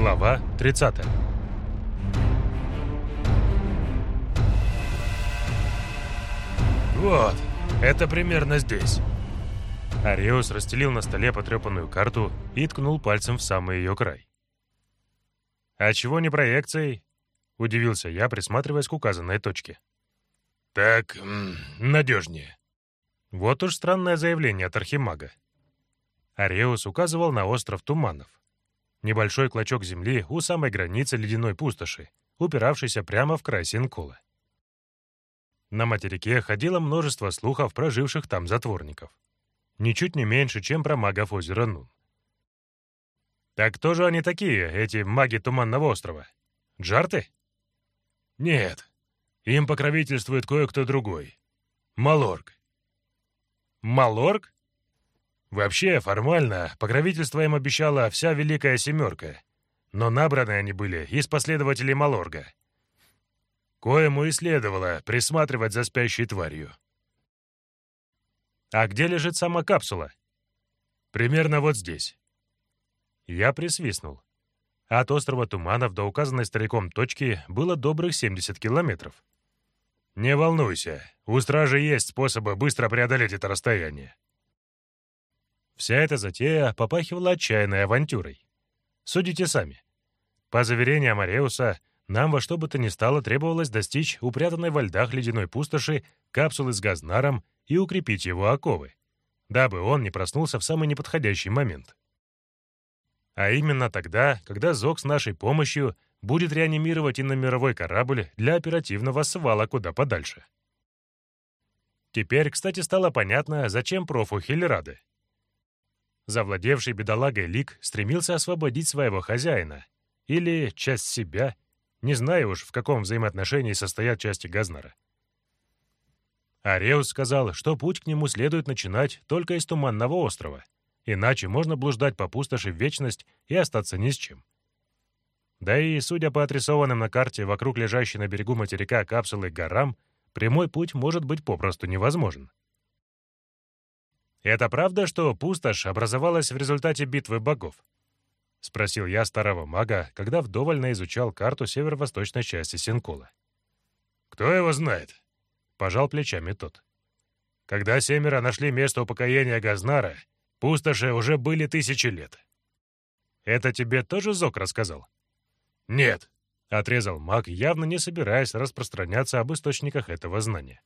Глава 30 Вот, это примерно здесь. Ариус расстелил на столе потрепанную карту и ткнул пальцем в самый ее край. «А чего не проекцией?» — удивился я, присматриваясь к указанной точке. «Так надежнее». Вот уж странное заявление от Архимага. Ареус указывал на остров Туманов. Небольшой клочок земли у самой границы ледяной пустоши, упиравшийся прямо в край Синкола. На материке ходило множество слухов про живших там затворников. Ничуть не меньше, чем про магов озера Нун. Так кто же они такие, эти маги Туманного острова? Джарты? Нет. Им покровительствует кое-кто другой. Малорг. Малорг? Вообще, формально, покровительство им обещала вся Великая Семерка, но набраны они были из последователей Малорга — коему и следовало присматривать за спящей тварью. «А где лежит сама капсула?» «Примерно вот здесь». Я присвистнул. От острова Туманов до указанной стариком точки было добрых 70 километров. «Не волнуйся, у стражи есть способы быстро преодолеть это расстояние». Вся эта затея попахивала отчаянной авантюрой. Судите сами. По заверениям Ареуса, нам во что бы то ни стало требовалось достичь упрятанной во льдах ледяной пустоши капсулы с газнаром и укрепить его оковы, дабы он не проснулся в самый неподходящий момент. А именно тогда, когда Зок с нашей помощью будет реанимировать иномировой корабль для оперативного свала куда подальше. Теперь, кстати, стало понятно, зачем профу Хиллерады. Завладевший бедолагой Лик стремился освободить своего хозяина, или часть себя, не знаю уж, в каком взаимоотношении состоят части Газнара. Ареус сказал, что путь к нему следует начинать только из Туманного острова, иначе можно блуждать по пустоши в вечность и остаться ни с чем. Да и, судя по отрисованным на карте вокруг лежащей на берегу материка капсулы горам, прямой путь может быть попросту невозможен. Это правда, что пустошь образовалась в результате битвы богов? — спросил я старого мага, когда вдоволь изучал карту северо-восточной части Синкула. «Кто его знает?» — пожал плечами тот. «Когда семеро нашли место упокоения Газнара, пустоши уже были тысячи лет». «Это тебе тоже Зок рассказал?» «Нет», — отрезал маг, явно не собираясь распространяться об источниках этого знания.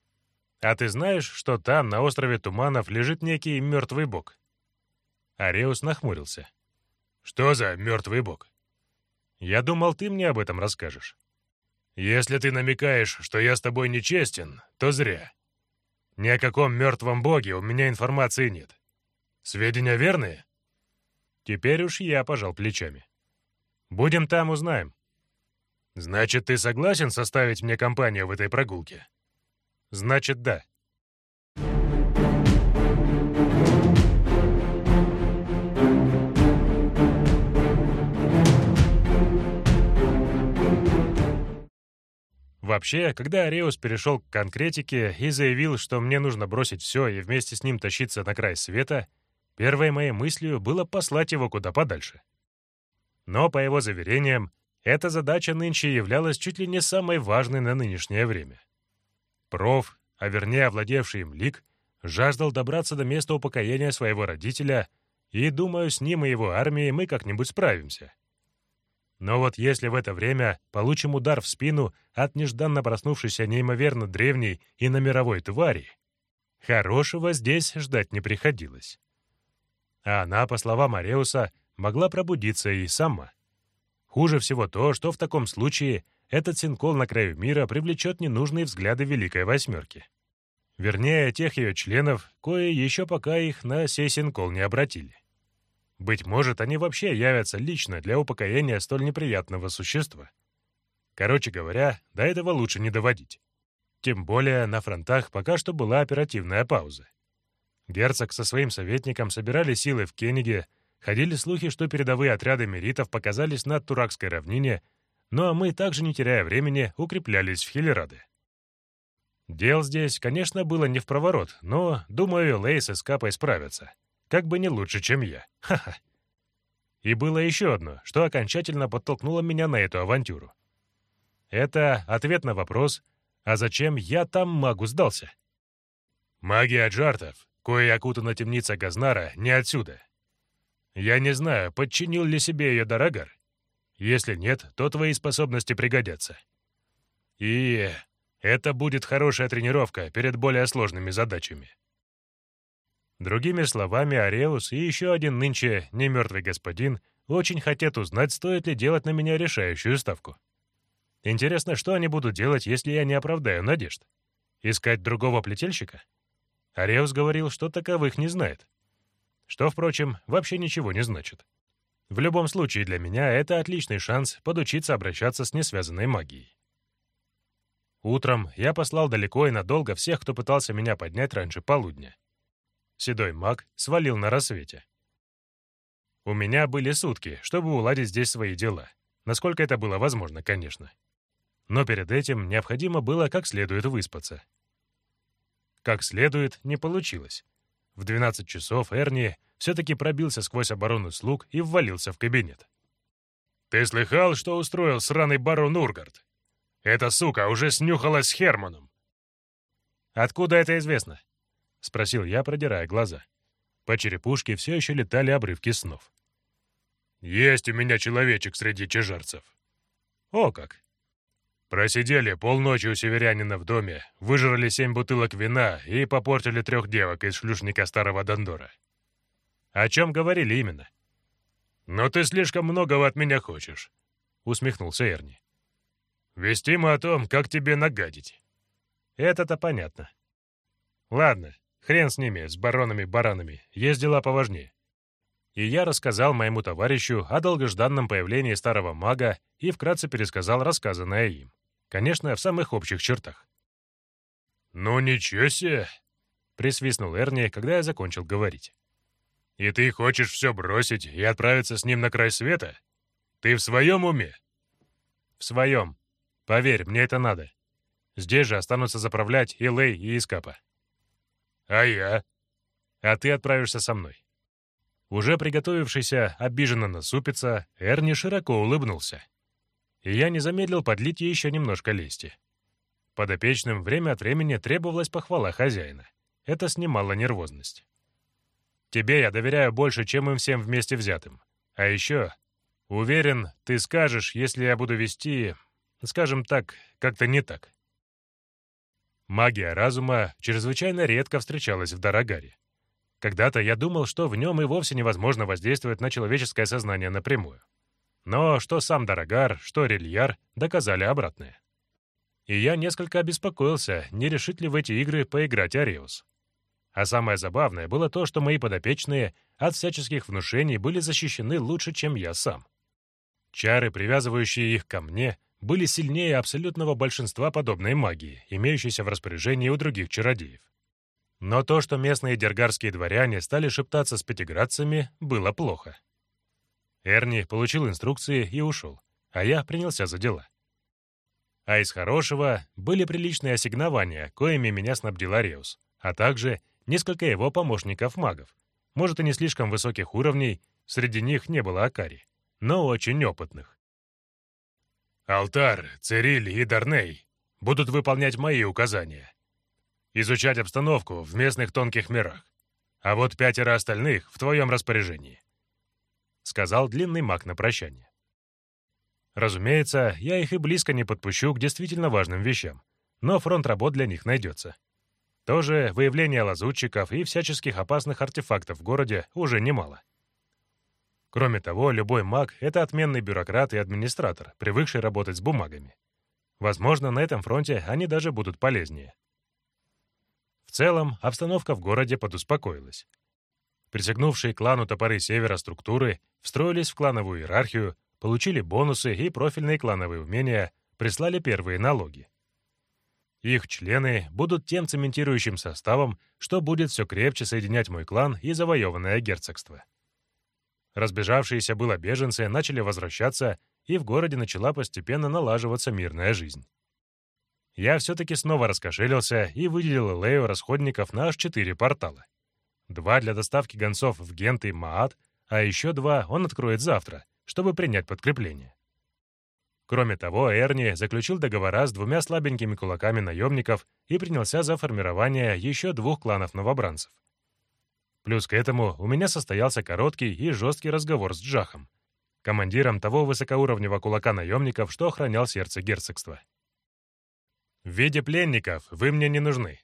«А ты знаешь, что там, на острове Туманов, лежит некий мертвый бог?» Ареус нахмурился. Что за мертвый бог? Я думал, ты мне об этом расскажешь. Если ты намекаешь, что я с тобой нечестен, то зря. Ни о каком мертвом боге у меня информации нет. Сведения верные? Теперь уж я пожал плечами. Будем там, узнаем. Значит, ты согласен составить мне компанию в этой прогулке? Значит, да. Вообще, когда Ареус перешел к конкретике и заявил, что мне нужно бросить все и вместе с ним тащиться на край света, первой моей мыслью было послать его куда подальше. Но, по его заверениям, эта задача нынче являлась чуть ли не самой важной на нынешнее время. Проф, а вернее овладевший им лик, жаждал добраться до места упокоения своего родителя, и, думаю, с ним и его армией мы как-нибудь справимся. Но вот если в это время получим удар в спину от нежданно проснувшейся неимоверно древней и на мировой твари, хорошего здесь ждать не приходилось. А она, по словам Ареуса, могла пробудиться и сама. Хуже всего то, что в таком случае этот синкол на краю мира привлечет ненужные взгляды Великой Восьмерки. Вернее, тех ее членов, кое еще пока их на сей синкол не обратили. Быть может, они вообще явятся лично для упокоения столь неприятного существа. Короче говоря, до этого лучше не доводить. Тем более на фронтах пока что была оперативная пауза. Герцог со своим советником собирали силы в Кенниге, ходили слухи, что передовые отряды меритов показались на Туракской равнине, ну а мы, также не теряя времени, укреплялись в Хиллераде. Дел здесь, конечно, было не в проворот, но, думаю, Лейс и Скапой справятся. Как бы не лучше, чем я. Ха-ха. И было еще одно, что окончательно подтолкнуло меня на эту авантюру. Это ответ на вопрос, а зачем я там магу сдался? Магия Джартов, кое окутана темница Газнара, не отсюда. Я не знаю, подчинил ли себе ее Дорогар. Если нет, то твои способности пригодятся. И это будет хорошая тренировка перед более сложными задачами. Другими словами, Ареус и еще один нынче немертвый господин очень хотят узнать, стоит ли делать на меня решающую ставку. Интересно, что они будут делать, если я не оправдаю надежд? Искать другого плетельщика? Ареус говорил, что таковых не знает. Что, впрочем, вообще ничего не значит. В любом случае, для меня это отличный шанс подучиться обращаться с несвязанной магией. Утром я послал далеко и надолго всех, кто пытался меня поднять раньше полудня. Седой маг свалил на рассвете. У меня были сутки, чтобы уладить здесь свои дела. Насколько это было возможно, конечно. Но перед этим необходимо было как следует выспаться. Как следует не получилось. В 12 часов Эрни все-таки пробился сквозь оборону слуг и ввалился в кабинет. «Ты слыхал, что устроил сраный барон Ургард? Эта сука уже снюхалась с Херманом!» «Откуда это известно?» — спросил я, продирая глаза. По черепушке все еще летали обрывки снов. «Есть у меня человечек среди чижарцев». «О как! Просидели полночи у северянина в доме, выжрали семь бутылок вина и попортили трех девок из шлюшника старого Дондора. О чем говорили именно? «Но ты слишком многого от меня хочешь», — усмехнулся Эрни. «Вести мы о том, как тебе нагадить». «Это-то понятно. Ладно, хрен с ними, с баронами-баранами, есть дела поважнее». И я рассказал моему товарищу о долгожданном появлении старого мага и вкратце пересказал рассказанное им. Конечно, в самых общих чертах. «Ну ничего себе!» — присвистнул Эрни, когда я закончил говорить. «И ты хочешь все бросить и отправиться с ним на край света? Ты в своем уме?» «В своем. Поверь, мне это надо. Здесь же останутся заправлять и Лей, и Искапа». «А я?» «А ты отправишься со мной». Уже приготовившийся обиженно насупиться, Эрни широко улыбнулся и я не замедлил подлить ей еще немножко лести. Подопечным время от времени требовалась похвала хозяина. Это снимало нервозность. Тебе я доверяю больше, чем им всем вместе взятым. А еще, уверен, ты скажешь, если я буду вести, скажем так, как-то не так. Магия разума чрезвычайно редко встречалась в Дорогаре. Когда-то я думал, что в нем и вовсе невозможно воздействовать на человеческое сознание напрямую. Но что сам Дорогар, что Рельяр доказали обратное. И я несколько обеспокоился, не решит ли в эти игры поиграть Ариус. А самое забавное было то, что мои подопечные от всяческих внушений были защищены лучше, чем я сам. Чары, привязывающие их ко мне, были сильнее абсолютного большинства подобной магии, имеющейся в распоряжении у других чародеев. Но то, что местные дергарские дворяне стали шептаться с пятиградцами, было плохо. Эрни получил инструкции и ушел, а я принялся за дела. А из хорошего были приличные ассигнования, коими меня снабдил Ареус, а также несколько его помощников-магов. Может, и не слишком высоких уровней, среди них не было Акари, но очень опытных. «Алтар, Цериль и Дарней будут выполнять мои указания. Изучать обстановку в местных тонких мирах. А вот пятеро остальных в твоем распоряжении. — сказал длинный маг на прощание. Разумеется, я их и близко не подпущу к действительно важным вещам, но фронт работ для них найдется. Тоже выявление лазутчиков и всяческих опасных артефактов в городе уже немало. Кроме того, любой маг — это отменный бюрократ и администратор, привыкший работать с бумагами. Возможно, на этом фронте они даже будут полезнее. В целом, обстановка в городе подуспокоилась. Присягнувшие клану топоры Севера структуры встроились в клановую иерархию, получили бонусы и профильные клановые умения, прислали первые налоги. Их члены будут тем цементирующим составом, что будет все крепче соединять мой клан и завоеванное герцогство. Разбежавшиеся было беженцы начали возвращаться, и в городе начала постепенно налаживаться мирная жизнь. Я все-таки снова раскошелился и выделил Лею расходников на аж четыре портала. Два для доставки гонцов в Гент и Маат, а еще два он откроет завтра, чтобы принять подкрепление. Кроме того, Эрни заключил договора с двумя слабенькими кулаками наемников и принялся за формирование еще двух кланов новобранцев. Плюс к этому у меня состоялся короткий и жесткий разговор с Джахом, командиром того высокоуровневого кулака наемников, что охранял сердце герцогства. «В виде пленников вы мне не нужны», —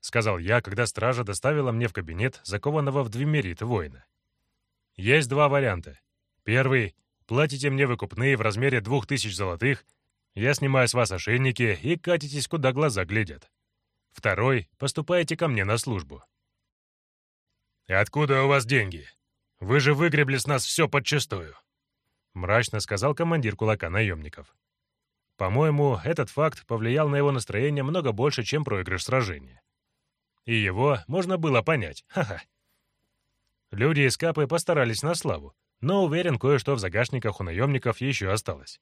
сказал я, когда стража доставила мне в кабинет закованного в двимерит воина. «Есть два варианта. Первый — платите мне выкупные в размере двух тысяч золотых, я снимаю с вас ошейники и катитесь, куда глаза глядят. Второй — поступаете ко мне на службу. «Откуда у вас деньги? Вы же выгребли с нас все подчистую», — мрачно сказал командир кулака наемников. По-моему, этот факт повлиял на его настроение много больше, чем проигрыш сражения. И его можно было понять. Ха-ха. Люди из Капы постарались на славу, но уверен, кое-что в загашниках у наемников еще осталось.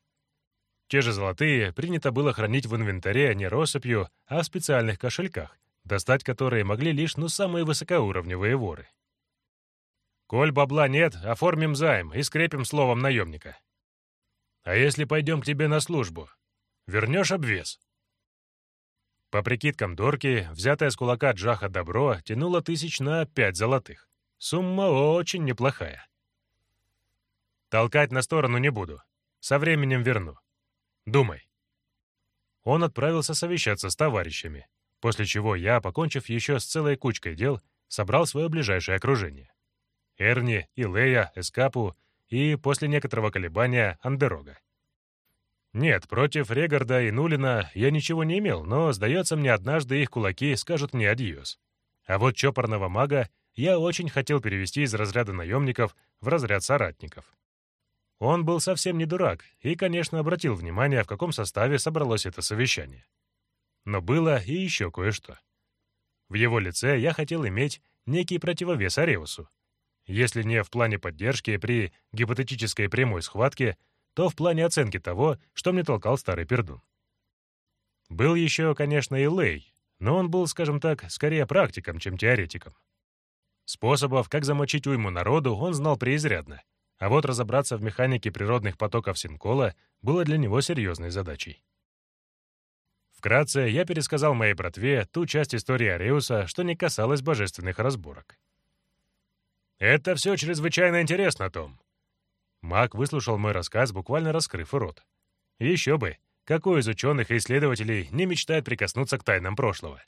Те же золотые принято было хранить в инвентаре не россыпью, а в специальных кошельках, достать которые могли лишь ну самые высокоуровневые воры. Коль бабла нет, оформим займ и скрепим словом наемника. А если пойдем к тебе на службу? Вернешь обвес?» По прикидкам Дорки, взятая с кулака Джаха добро тянуло тысяч на пять золотых. Сумма очень неплохая. Толкать на сторону не буду. Со временем верну. Думай. Он отправился совещаться с товарищами, после чего я, покончив еще с целой кучкой дел, собрал свое ближайшее окружение. Эрни, Илея, Эскапу и, после некоторого колебания, Андерога. Нет, против Регарда и Нулина я ничего не имел, но, сдается мне, однажды их кулаки скажут мне адьос. А вот чопорного мага я очень хотел перевести из разряда наемников в разряд соратников. Он был совсем не дурак и, конечно, обратил внимание, в каком составе собралось это совещание. Но было и еще кое-что. В его лице я хотел иметь некий противовес Ареусу, если не в плане поддержки при гипотетической прямой схватке, то в плане оценки того, что мне толкал старый пердун. Был еще, конечно, и Лей, но он был, скажем так, скорее практиком, чем теоретиком. Способов, как замочить уйму народу, он знал преизрядно, а вот разобраться в механике природных потоков Синкола было для него серьезной задачей. Вкратце, я пересказал моей братве ту часть истории Ареуса, что не касалась божественных разборок. «Это все чрезвычайно интересно, Том». Мак выслушал мой рассказ, буквально раскрыв рот. Еще бы, какой из ученых и исследователей не мечтает прикоснуться к тайнам прошлого?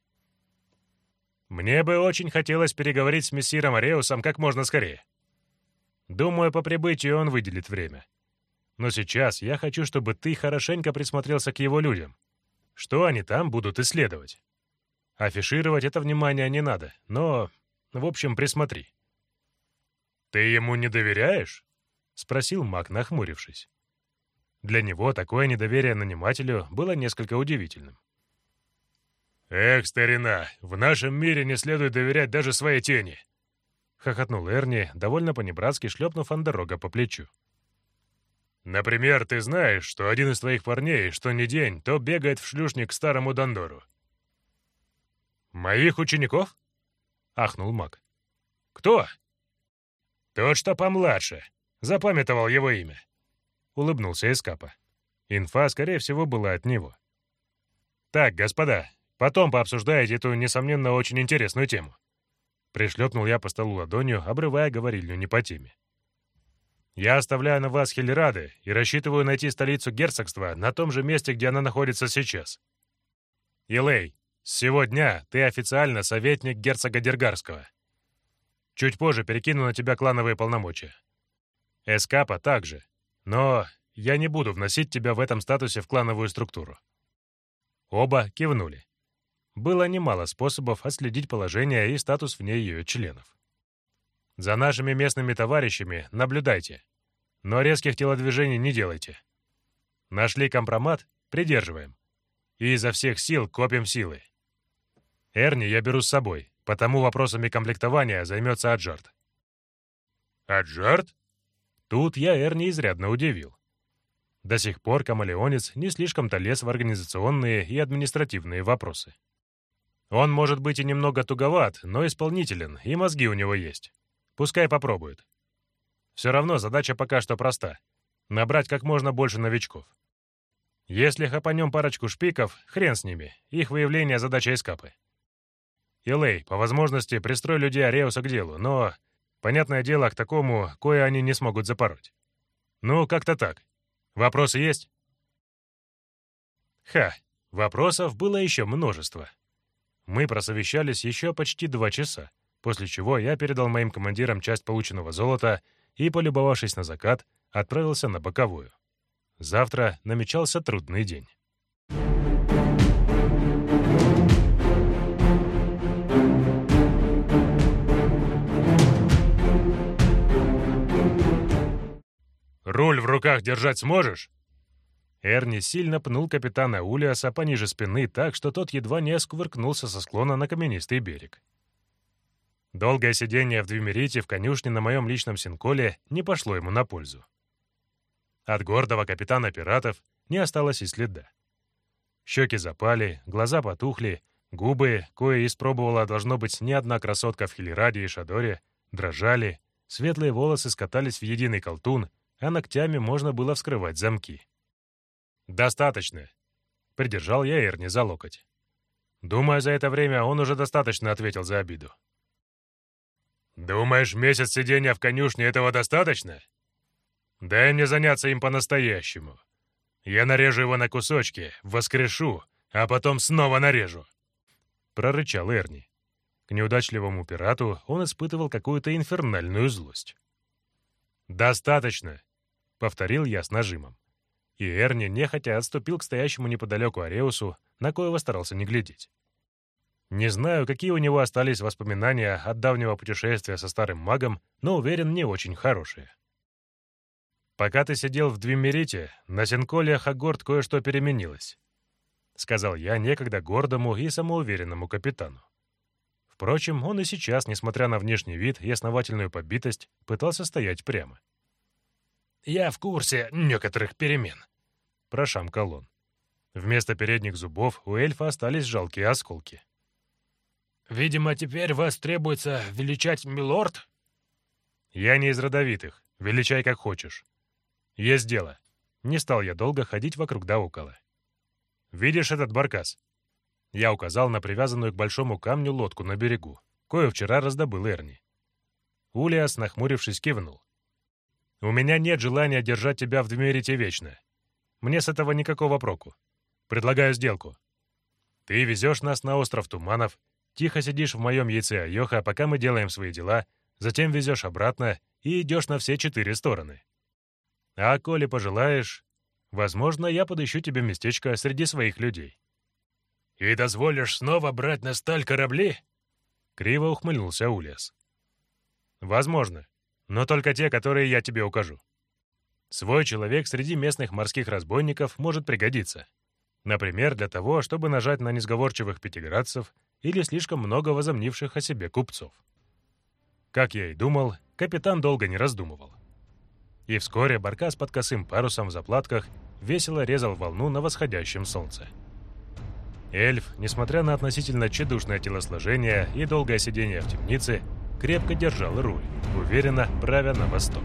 Мне бы очень хотелось переговорить с мессиром Ареусом как можно скорее. Думаю, по прибытию он выделит время. Но сейчас я хочу, чтобы ты хорошенько присмотрелся к его людям. Что они там будут исследовать? Афишировать это внимание не надо, но, в общем, присмотри. «Ты ему не доверяешь?» — спросил маг, нахмурившись. Для него такое недоверие нанимателю было несколько удивительным. «Эх, старина, в нашем мире не следует доверять даже своей тени!» — хохотнул Эрни, довольно понебратски шлепнув Андерога по плечу. «Например, ты знаешь, что один из твоих парней, что ни день, то бегает в шлюшник к старому Дондору». «Моих учеников?» — ахнул маг. «Кто?» «Тот, что помладше. Запамятовал его имя». Улыбнулся Эскапа. Инфа, скорее всего, была от него. «Так, господа, потом пообсуждаете эту, несомненно, очень интересную тему». Пришлепнул я по столу ладонью, обрывая говорильню не по теме. «Я оставляю на вас Хельрады и рассчитываю найти столицу герцогства на том же месте, где она находится сейчас. Илей, с сего дня ты официально советник герцога Дергарского. Чуть позже перекину на тебя клановые полномочия. Эскапа также, но я не буду вносить тебя в этом статусе в клановую структуру». Оба кивнули. Было немало способов отследить положение и статус вне ее членов. За нашими местными товарищами наблюдайте, но резких телодвижений не делайте. Нашли компромат — придерживаем. И изо всех сил копим силы. Эрни я беру с собой, потому вопросами комплектования займется Аджард. Аджард? Тут я Эрни изрядно удивил. До сих пор камалеонец не слишком-то лез в организационные и административные вопросы. Он может быть и немного туговат, но исполнителен, и мозги у него есть. Пускай попробует. Все равно задача пока что проста — набрать как можно больше новичков. Если хапанем парочку шпиков, хрен с ними, их выявление — задача эскапы. Илэй, по возможности, пристрой людей Ареуса к делу, но, понятное дело, к такому кое они не смогут запороть. Ну, как-то так. Вопросы есть? Ха, вопросов было еще множество. Мы просовещались еще почти два часа, после чего я передал моим командирам часть полученного золота и, полюбовавшись на закат, отправился на боковую. Завтра намечался трудный день. «Руль в руках держать сможешь?» Эрни сильно пнул капитана Улиаса пониже спины так, что тот едва не скувыркнулся со склона на каменистый берег. Долгое сидение в Двимерите в конюшне на моем личном синколе не пошло ему на пользу. От гордого капитана пиратов не осталось и следа. Щеки запали, глаза потухли, губы, кое испробовала, должно быть, не одна красотка в Хилераде и Шадоре, дрожали, светлые волосы скатались в единый колтун, а ногтями можно было вскрывать замки. «Достаточно», — придержал я Эрни за локоть. Думаю, за это время он уже достаточно ответил за обиду. «Думаешь, месяц сидения в конюшне этого достаточно? Дай мне заняться им по-настоящему. Я нарежу его на кусочки, воскрешу, а потом снова нарежу», — прорычал Эрни. К неудачливому пирату он испытывал какую-то инфернальную злость. «Достаточно», — повторил я с нажимом и Эрни нехотя отступил к стоящему неподалеку Ареусу, на коего старался не глядеть. Не знаю, какие у него остались воспоминания от давнего путешествия со старым магом, но уверен, не очень хорошие. «Пока ты сидел в Двимерите, на Синколе Хагорд кое-что переменилось», — сказал я некогда гордому и самоуверенному капитану. Впрочем, он и сейчас, несмотря на внешний вид и основательную побитость, пытался стоять прямо. «Я в курсе некоторых перемен», прошамкал он. Вместо передних зубов у эльфа остались жалкие осколки. «Видимо, теперь вас требуется величать милорд?» «Я не из родовитых. Величай как хочешь. Есть дело. Не стал я долго ходить вокруг да около. Видишь этот баркас?» Я указал на привязанную к большому камню лодку на берегу, кое вчера раздобыл Эрни. Улиас, нахмурившись, кивнул. «У меня нет желания держать тебя в Дмерите вечно. Мне с этого никакого проку. Предлагаю сделку. Ты везешь нас на остров Туманов, тихо сидишь в моем яйце Айоха, пока мы делаем свои дела, затем везешь обратно и идешь на все четыре стороны. А коли пожелаешь, возможно, я подыщу тебе местечко среди своих людей. «И дозволишь снова брать на сталь корабли?» Криво ухмыльнулся Улиас. «Возможно, но только те, которые я тебе укажу. Свой человек среди местных морских разбойников может пригодиться. Например, для того, чтобы нажать на несговорчивых пятиградцев или слишком много возомнивших о себе купцов. Как я и думал, капитан долго не раздумывал. И вскоре баркас под косым парусом в заплатках весело резал волну на восходящем солнце. Эльф, несмотря на относительно тщедушное телосложение и долгое сидение в темнице, крепко держал руль, уверенно правя на восток.